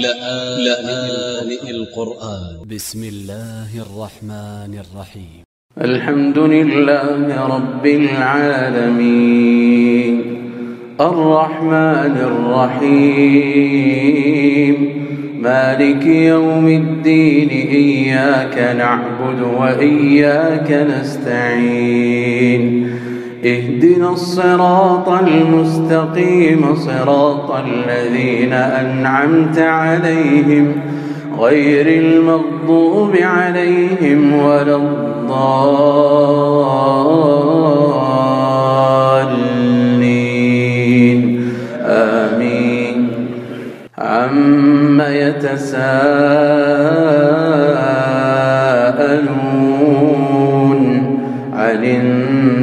لآن القرآن. ب س م الله الرحمن الرحيم. الحمد لله رب العالمين. الرحمن الرحيم. مالك يوم الدين إياك نعبد وإياك نستعين. اهدنا الصراط المستقيم صراط الذين أنعمت عليهم غير المغضوب عليهم ولا الضالين. آمين. عم يتساءلون عن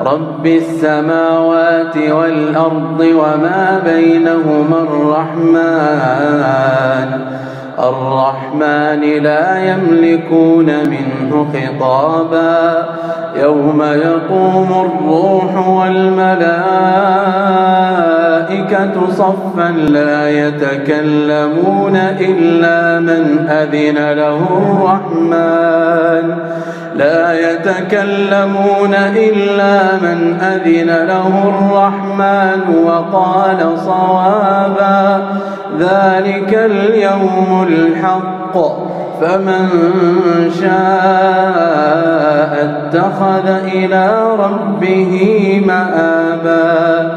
رب السماوات والأرض وما بينهما الرحمن. الرحمن لا يملكون منه خطابا. يوم يقوم الروح والملائكة. صفا لا يتكلمون إلا من أذن له الرحمن. لا يتكلمون إلا من أذن له الرحمن وقال صوابا. ذلك اليوم الحق. فمن شاء اتخذ إلى ربه مآبا.